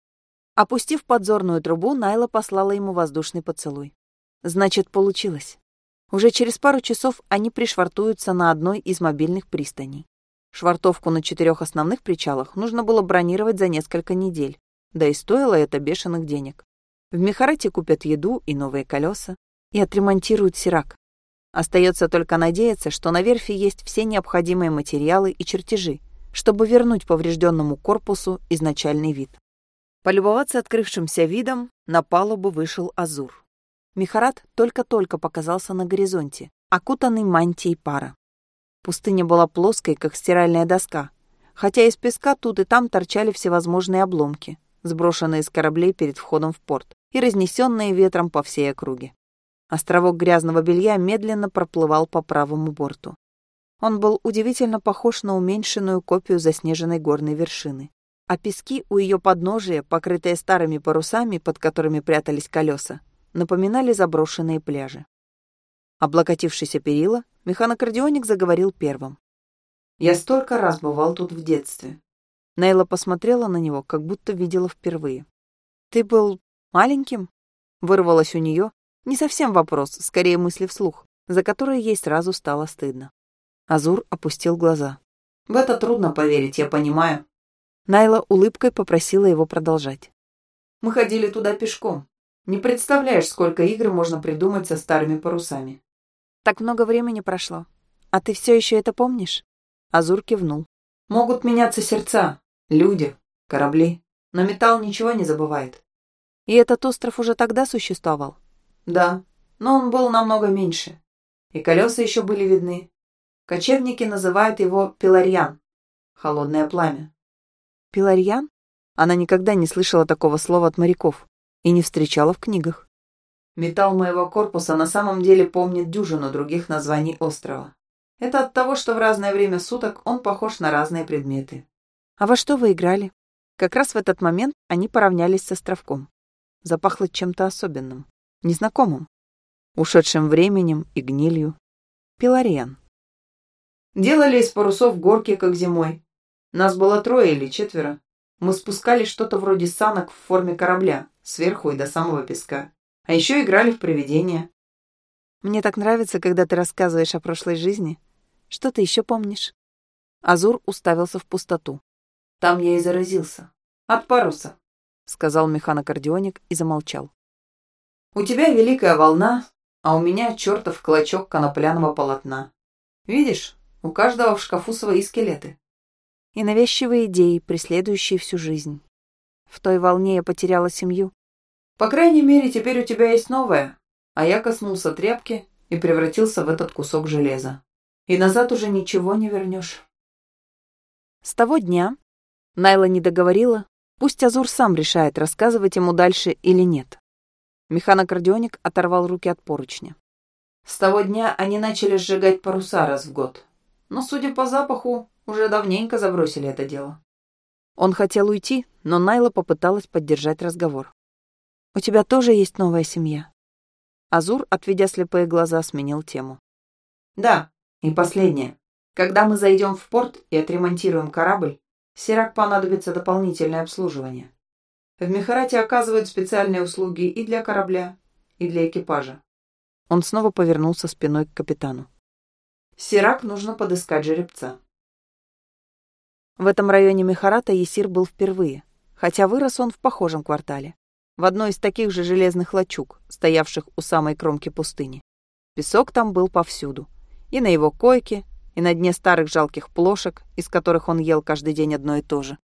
Speaker 1: Опустив подзорную трубу, Найла послала ему воздушный поцелуй. Значит, получилось. Уже через пару часов они пришвартуются на одной из мобильных пристаней. Швартовку на четырех основных причалах нужно было бронировать за несколько недель, да и стоило это бешеных денег. В Мехарате купят еду и новые колеса и отремонтируют Сирак. Остается только надеяться, что на верфи есть все необходимые материалы и чертежи, чтобы вернуть поврежденному корпусу изначальный вид. Полюбоваться открывшимся видом на палубу вышел Азур. Мехарат только-только показался на горизонте, окутанный мантией пара. Пустыня была плоской, как стиральная доска, хотя из песка тут и там торчали всевозможные обломки, сброшенные с кораблей перед входом в порт и разнесенные ветром по всей округе. Островок грязного белья медленно проплывал по правому борту. Он был удивительно похож на уменьшенную копию заснеженной горной вершины. А пески у ее подножия, покрытые старыми парусами, под которыми прятались колеса, напоминали заброшенные пляжи. Облокотившийся перила, механокардионик заговорил первым.
Speaker 2: «Я столько раз бывал тут в детстве.
Speaker 1: Нейла посмотрела на него, как будто видела впервые. «Ты был маленьким?» Вырвалось у нее. Не совсем вопрос, скорее мысли вслух, за которые ей сразу стало стыдно. Азур опустил глаза.
Speaker 2: «В это трудно поверить, я понимаю».
Speaker 1: Найла улыбкой попросила его продолжать.
Speaker 2: «Мы ходили туда пешком. Не представляешь, сколько игр можно придумать со старыми парусами».
Speaker 1: «Так много времени прошло. А ты все еще это помнишь?» Азур кивнул.
Speaker 2: «Могут меняться сердца, люди, корабли. Но металл ничего не забывает.
Speaker 1: И этот остров уже тогда существовал?
Speaker 2: Да, но он был намного меньше. И колеса еще были видны. Кочевники называют его Пиларьян — холодное пламя.
Speaker 1: Пиларьян? Она никогда не слышала такого слова от моряков и не встречала в книгах.
Speaker 2: Металл моего корпуса на самом деле помнит дюжину других названий острова. Это от того, что в разное время суток он похож на разные предметы.
Speaker 1: А во что вы играли? Как раз в этот момент они поравнялись с островком. Запахло чем-то особенным, незнакомым, ушедшим временем и гнилью. Пилариан.
Speaker 2: Делали из парусов горки, как зимой. Нас было трое или четверо. Мы спускали что-то вроде санок в форме корабля, сверху и до самого песка. А еще играли в привидения.
Speaker 1: Мне так нравится, когда ты рассказываешь о прошлой жизни. Что ты еще помнишь? Азур уставился в пустоту.
Speaker 2: Там я и заразился. От паруса,
Speaker 1: сказал механокардионик и замолчал.
Speaker 2: У тебя великая волна, а у меня чертов клочок конопляного полотна. Видишь, у каждого в шкафу свои скелеты.
Speaker 1: И навязчивые идеи, преследующие всю жизнь. В той волне я потеряла семью.
Speaker 2: По крайней мере, теперь у тебя есть новая. А я коснулся тряпки и превратился в этот кусок железа. И назад уже ничего не вернешь.
Speaker 1: С того дня Найла не договорила, пусть Азур сам решает, рассказывать ему дальше или нет. Механокардионик оторвал руки от поручня.
Speaker 2: С того дня они начали сжигать паруса раз в год. Но, судя по запаху, уже давненько забросили это дело.
Speaker 1: Он хотел уйти, но Найла попыталась поддержать разговор. «У тебя тоже есть новая семья?» Азур, отведя слепые глаза, сменил тему.
Speaker 2: «Да, и последнее. Когда мы зайдем в порт и отремонтируем корабль, Сирак понадобится дополнительное обслуживание. В Мехарате оказывают специальные услуги и для корабля, и для экипажа.
Speaker 1: Он снова повернулся спиной к капитану.
Speaker 2: Сирак нужно подыскать жеребца.
Speaker 1: В этом районе Мехарата Есир был впервые, хотя вырос он в похожем квартале, в одной из таких же железных лачуг, стоявших у самой кромки пустыни. Песок там был повсюду. И на его койке, и на дне старых жалких плошек, из которых он ел каждый день одно и то же.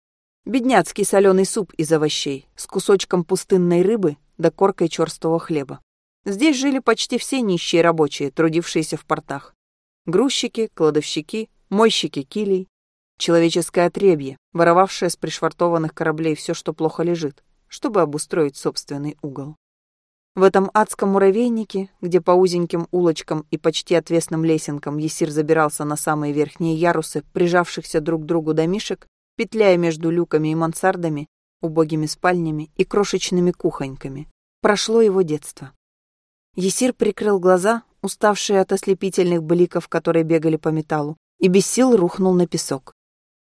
Speaker 1: Бедняцкий соленый суп из овощей с кусочком пустынной рыбы да коркой черствого хлеба. Здесь жили почти все нищие рабочие, трудившиеся в портах. Грузчики, кладовщики, мойщики килей, человеческое отребье, воровавшее с пришвартованных кораблей все, что плохо лежит, чтобы обустроить собственный угол. В этом адском муравейнике, где по узеньким улочкам и почти отвесным лесенкам Есир забирался на самые верхние ярусы, прижавшихся друг к другу домишек, петляя между люками и мансардами, убогими спальнями и крошечными кухоньками, прошло его детство. Есир прикрыл глаза, уставшие от ослепительных бликов, которые бегали по металлу, и без сил рухнул на песок.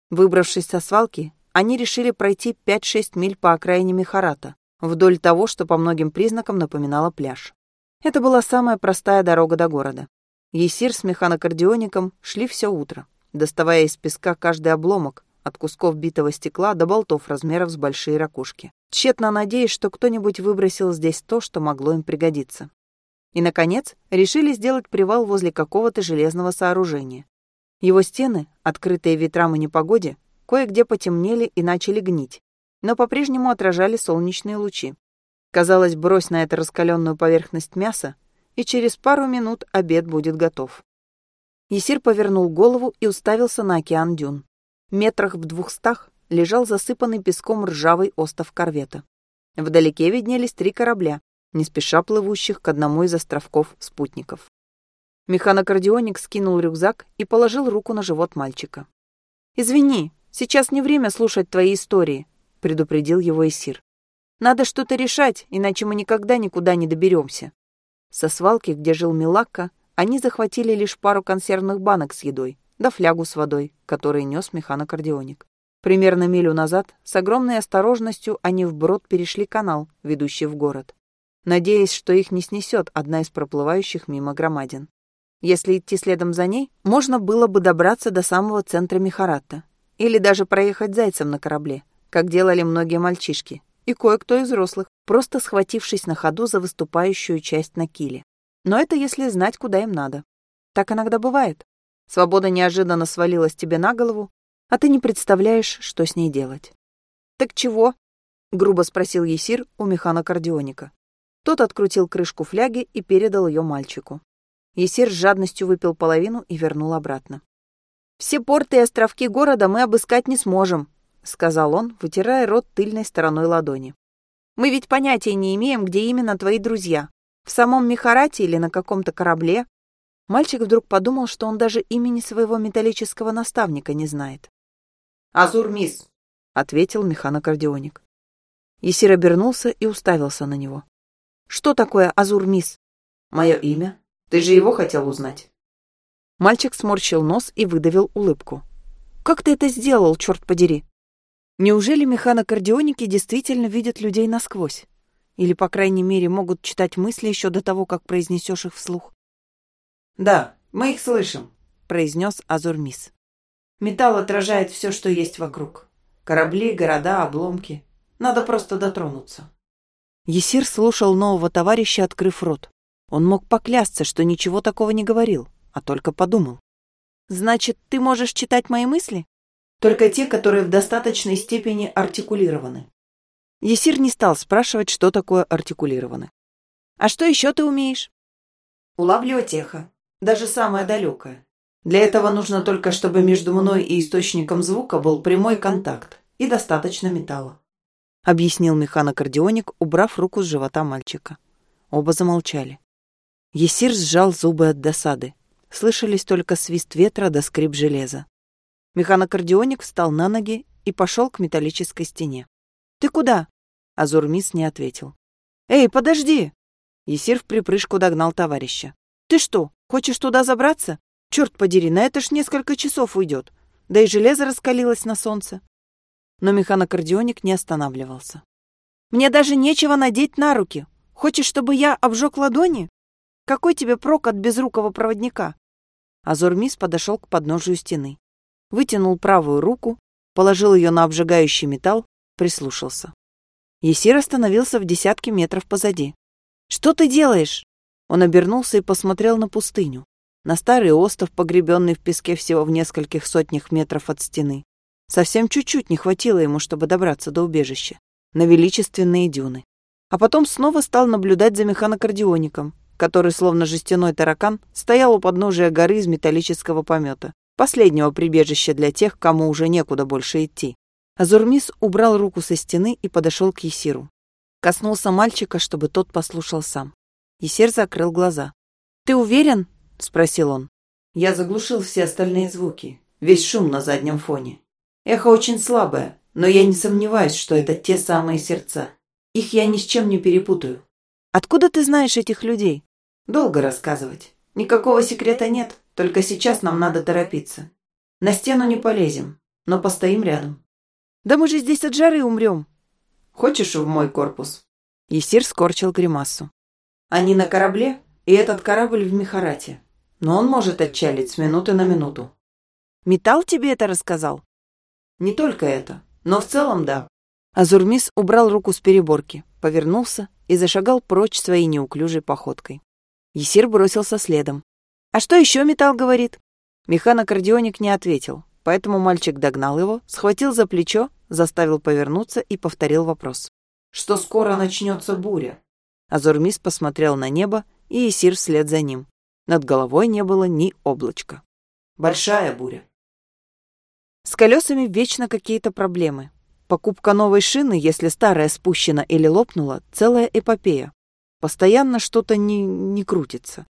Speaker 1: Выбравшись со свалки, они решили пройти 5-6 миль по окраине Мехарата, вдоль того, что по многим признакам напоминало пляж. Это была самая простая дорога до города. Есир с механокардиоником шли все утро, доставая из песка каждый обломок, от кусков битого стекла до болтов размеров с большие ракушки, тщетно надеясь, что кто-нибудь выбросил здесь то, что могло им пригодиться. И, наконец, решили сделать привал возле какого-то железного сооружения. Его стены, открытые ветрам и непогоде, кое-где потемнели и начали гнить, но по-прежнему отражали солнечные лучи. Казалось, брось на это раскаленную поверхность мяса, и через пару минут обед будет готов. Есир повернул голову и уставился на океан дюн. Метрах в двухстах лежал засыпанный песком ржавый остов корвета. Вдалеке виднелись три корабля, не спеша плывущих к одному из островков спутников. Механокардионик скинул рюкзак и положил руку на живот мальчика. «Извини, сейчас не время слушать твои истории предупредил его Исир. Надо что-то решать, иначе мы никогда никуда не доберемся. Со свалки, где жил Милакка, они захватили лишь пару консервных банок с едой, да флягу с водой, который нес механокардионик. Примерно милю назад с огромной осторожностью они вброд перешли канал, ведущий в город, надеясь, что их не снесет одна из проплывающих мимо громадин. Если идти следом за ней, можно было бы добраться до самого центра Мехаратта или даже проехать зайцем на корабле, как делали многие мальчишки, и кое-кто из взрослых, просто схватившись на ходу за выступающую часть на киле. Но это если знать, куда им надо. Так иногда бывает. Свобода неожиданно свалилась тебе на голову, а ты не представляешь, что с ней делать. «Так чего?» — грубо спросил Есир у механокардионика. Тот открутил крышку фляги и передал ее мальчику. Есир с жадностью выпил половину и вернул обратно. Все порты и островки города мы обыскать не сможем, сказал он, вытирая рот тыльной стороной ладони. Мы ведь понятия не имеем, где именно твои друзья. В самом Мехарате или на каком-то корабле. Мальчик вдруг подумал, что он даже имени своего металлического наставника не знает.
Speaker 2: «Азур, мисс», —
Speaker 1: ответил механокардионик. Есир обернулся и уставился на него. «Что такое Азур, мисс?»
Speaker 2: «Мое имя. Ты же его хотел узнать».
Speaker 1: Мальчик сморщил нос и выдавил улыбку. «Как ты это сделал, черт подери?» Неужели механокардионики действительно видят людей насквозь? Или, по крайней мере, могут читать мысли еще до того, как произнесешь их вслух?
Speaker 2: «Да, мы их слышим», — произнес Азурмис. «Металл отражает все, что есть вокруг. Корабли, города, обломки. Надо просто дотронуться».
Speaker 1: Есир слушал нового товарища, открыв рот. Он мог поклясться, что ничего такого не говорил, а только подумал. «Значит, ты можешь читать мои мысли?»
Speaker 2: Только те, которые в достаточной степени артикулированы.
Speaker 1: Есир не стал спрашивать, что такое артикулированы. «А что еще ты умеешь?»
Speaker 2: «Улавливать эхо, даже самое далекое. Для этого нужно только, чтобы между мной и источником звука был прямой контакт и достаточно металла»,
Speaker 1: объяснил механокардионик, убрав руку с живота мальчика. Оба замолчали. Есир сжал зубы от досады. Слышались только свист ветра да скрип железа. Механокардионик встал на ноги и пошел к металлической стене. «Ты куда?» Азурмис не ответил. «Эй, подожди!» Есир в припрыжку догнал товарища. «Ты что, хочешь туда забраться? Черт подери, на это ж несколько часов уйдет. Да и железо раскалилось на солнце». Но механокардионик не останавливался. «Мне даже нечего надеть на руки. Хочешь, чтобы я обжег ладони? Какой тебе прок от безрукого проводника?» Азурмис подошел к подножию стены вытянул правую руку, положил ее на обжигающий металл, прислушался. Есир остановился в десятке метров позади. «Что ты делаешь?» Он обернулся и посмотрел на пустыню, на старый остров, погребенный в песке всего в нескольких сотнях метров от стены. Совсем чуть-чуть не хватило ему, чтобы добраться до убежища, на величественные дюны. А потом снова стал наблюдать за механокардиоником, который, словно жестяной таракан, стоял у подножия горы из металлического помета последнего прибежища для тех, кому уже некуда больше идти. Азурмис убрал руку со стены и подошел к Есиру. Коснулся мальчика, чтобы тот послушал сам. Есир закрыл глаза. «Ты уверен?» — спросил он.
Speaker 2: «Я заглушил все остальные звуки, весь шум на заднем фоне. Эхо очень слабое, но я не сомневаюсь, что это те самые сердца. Их я ни с чем не перепутаю».
Speaker 1: «Откуда ты знаешь этих людей?»
Speaker 2: «Долго рассказывать. Никакого секрета нет. Только сейчас нам надо торопиться. На стену не полезем, но постоим рядом.
Speaker 1: Да мы же здесь от жары умрем.
Speaker 2: Хочешь в мой корпус?
Speaker 1: Есир скорчил гримасу.
Speaker 2: Они на корабле, и этот корабль в Мехарате. Но он может отчалить с минуты на минуту.
Speaker 1: Металл тебе это рассказал?
Speaker 2: Не только это, но в целом да.
Speaker 1: Азурмис убрал руку с переборки, повернулся и зашагал прочь своей неуклюжей походкой. Есир бросился следом. «А что еще металл говорит?» Механокардионик не ответил, поэтому мальчик догнал его, схватил за плечо, заставил повернуться и повторил вопрос.
Speaker 2: «Что скоро начнется буря?»
Speaker 1: Азурмис посмотрел на небо, и Исир вслед за ним. Над головой не было ни облачка.
Speaker 2: «Большая буря».
Speaker 1: С колесами вечно какие-то проблемы. Покупка новой шины, если старая спущена или лопнула, целая эпопея. Постоянно что-то не, не крутится.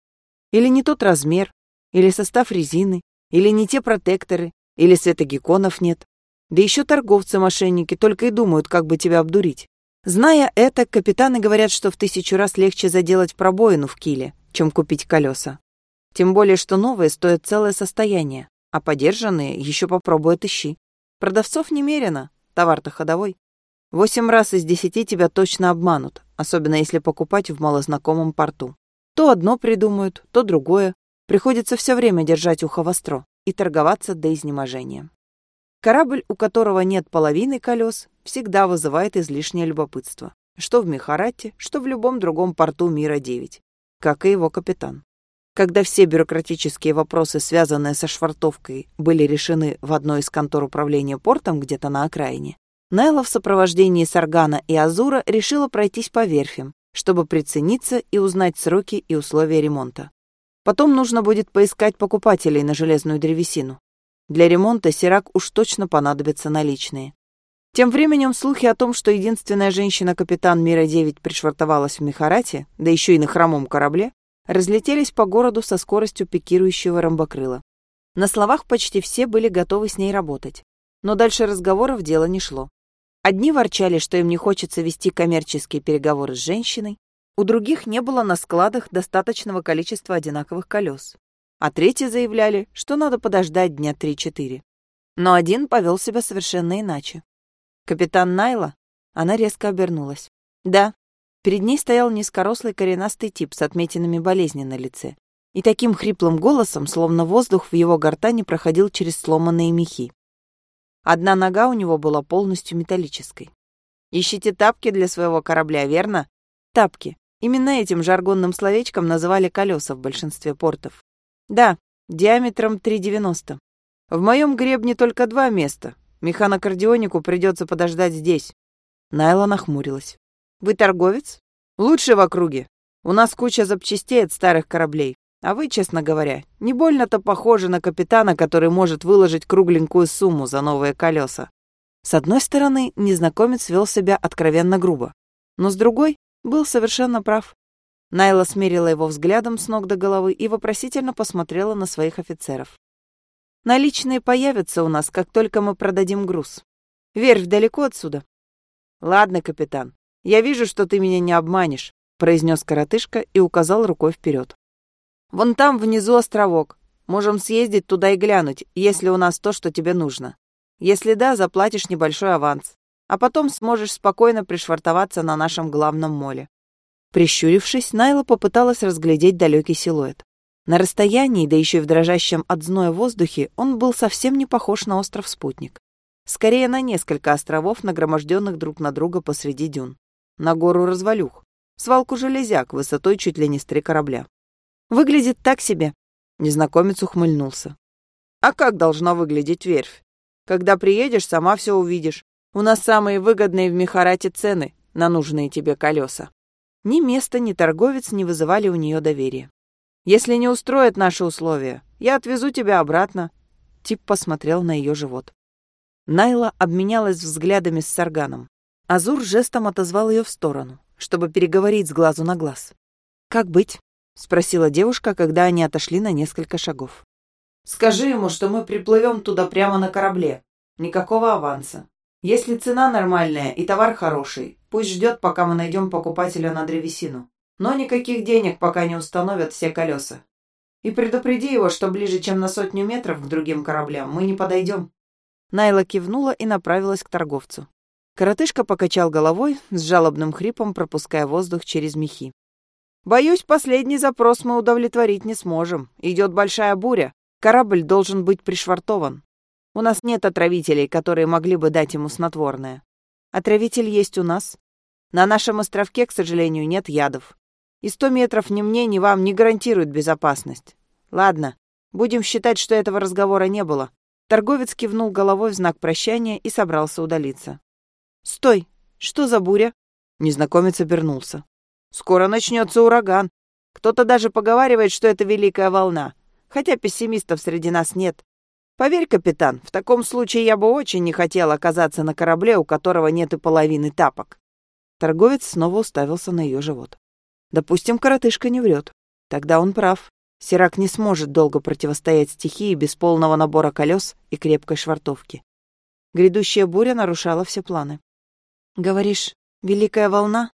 Speaker 1: Или не тот размер, или состав резины, или не те протекторы, или светогеконов нет. Да еще торговцы-мошенники только и думают, как бы тебя обдурить. Зная это, капитаны говорят, что в тысячу раз легче заделать пробоину в киле, чем купить колеса. Тем более, что новые стоят целое состояние, а подержанные еще попробуй отыщи. Продавцов немерено, товар-то ходовой. Восемь раз из десяти тебя точно обманут, особенно если покупать в малознакомом порту. То одно придумают, то другое. Приходится все время держать ухо востро и торговаться до изнеможения. Корабль, у которого нет половины колес, всегда вызывает излишнее любопытство. Что в Мехарате, что в любом другом порту Мира-9. Как и его капитан. Когда все бюрократические вопросы, связанные со швартовкой, были решены в одной из контор управления портом где-то на окраине, Найла в сопровождении Саргана и Азура решила пройтись по верфям, чтобы прицениться и узнать сроки и условия ремонта. Потом нужно будет поискать покупателей на железную древесину. Для ремонта Сирак уж точно понадобятся наличные. Тем временем слухи о том, что единственная женщина-капитан Мира-9 пришвартовалась в Мехарате, да еще и на хромом корабле, разлетелись по городу со скоростью пикирующего ромбокрыла. На словах почти все были готовы с ней работать. Но дальше разговоров дело не шло. Одни ворчали, что им не хочется вести коммерческие переговоры с женщиной, у других не было на складах достаточного количества одинаковых колес, а третьи заявляли, что надо подождать дня 3-4. Но один повел себя совершенно иначе. Капитан Найла, она резко обернулась. Да, перед ней стоял низкорослый коренастый тип с отметинами болезни на лице и таким хриплым голосом, словно воздух в его гортани проходил через сломанные мехи. Одна нога у него была полностью металлической. «Ищите тапки для своего корабля, верно?» «Тапки. Именно этим жаргонным словечком называли колеса в большинстве портов. Да, диаметром 3,90. В моем гребне только два места. Механокардионику придется подождать здесь. Найла нахмурилась. Вы торговец? Лучший в округе. У нас куча запчастей от старых кораблей. А вы, честно говоря, не больно-то похожи на капитана, который может выложить кругленькую сумму за новые колеса. С одной стороны, незнакомец вел себя откровенно грубо. Но с другой, был совершенно прав. Найла смерила его взглядом с ног до головы и вопросительно посмотрела на своих офицеров. «Наличные появятся у нас, как только мы продадим груз. Верфь далеко отсюда?» «Ладно, капитан, я вижу, что ты меня не обманешь», произнес коротышка и указал рукой вперед. «Вон там внизу островок. Можем съездить туда и глянуть, если у нас то, что тебе нужно. Если да, заплатишь небольшой аванс а потом сможешь спокойно пришвартоваться на нашем главном моле». Прищурившись, Найла попыталась разглядеть далекий силуэт. На расстоянии, да еще и в дрожащем от зноя воздухе, он был совсем не похож на остров-спутник. Скорее, на несколько островов, нагроможденных друг на друга посреди дюн. На гору развалюх. Свалку железяк высотой чуть ли не с три корабля. «Выглядит так себе», — незнакомец ухмыльнулся. «А как должна выглядеть верфь? Когда приедешь, сама все увидишь. У нас самые выгодные в Мехарате цены на нужные тебе колеса. Ни место, ни торговец не вызывали у нее доверия. Если не устроят наши условия, я отвезу тебя обратно. Тип посмотрел на ее живот. Найла обменялась взглядами с Сарганом. Азур жестом отозвал ее в сторону, чтобы переговорить с глазу на глаз. «Как быть?» — спросила девушка, когда они отошли на несколько шагов.
Speaker 2: «Скажи ему, что мы приплывем туда прямо на корабле. Никакого аванса. Если цена нормальная и товар хороший, пусть ждет, пока мы найдем покупателя на древесину. Но никаких денег, пока не установят все колеса. И предупреди его, что ближе, чем на сотню метров к другим кораблям, мы не подойдем».
Speaker 1: Найла кивнула и направилась к торговцу. Коротышка покачал головой, с жалобным хрипом пропуская воздух через мехи. «Боюсь, последний запрос мы удовлетворить не сможем. Идет большая буря. Корабль должен быть пришвартован. У нас нет отравителей, которые могли бы дать ему снотворное. Отравитель есть у нас. На нашем островке, к сожалению, нет ядов. И сто метров ни мне, ни вам не гарантируют безопасность. Ладно, будем считать, что этого разговора не было. Торговец кивнул головой в знак прощания и собрался удалиться. «Стой! Что за буря?» Незнакомец обернулся. «Скоро начнется ураган. Кто-то даже поговаривает, что это великая волна. Хотя пессимистов среди нас нет. Поверь, капитан, в таком случае я бы очень не хотел оказаться на корабле, у которого нет и половины тапок. Торговец снова уставился на ее живот. Допустим, коротышка не врет. Тогда он прав. Сирак не сможет долго противостоять стихии без полного набора колес и крепкой швартовки. Грядущая буря нарушала все планы. «Говоришь, великая волна?»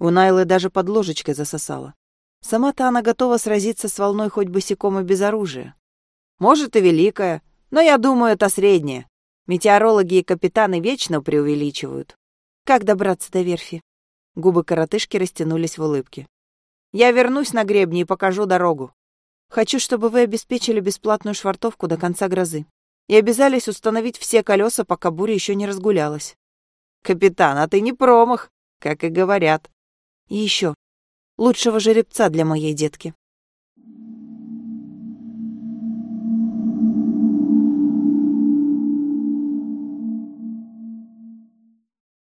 Speaker 1: У Найлы даже под ложечкой засосала. Сама-то она готова сразиться с волной хоть босиком и без оружия. «Может, и великая, но я думаю, это среднее. Метеорологи и капитаны вечно преувеличивают. Как добраться до верфи? Губы коротышки растянулись в улыбке. Я вернусь на гребни и покажу дорогу. Хочу, чтобы вы обеспечили бесплатную швартовку до конца грозы и обязались установить все колеса, пока буря еще не разгулялась. Капитан, а ты не промах, как и говорят. И еще. Лучшего жеребца для моей детки.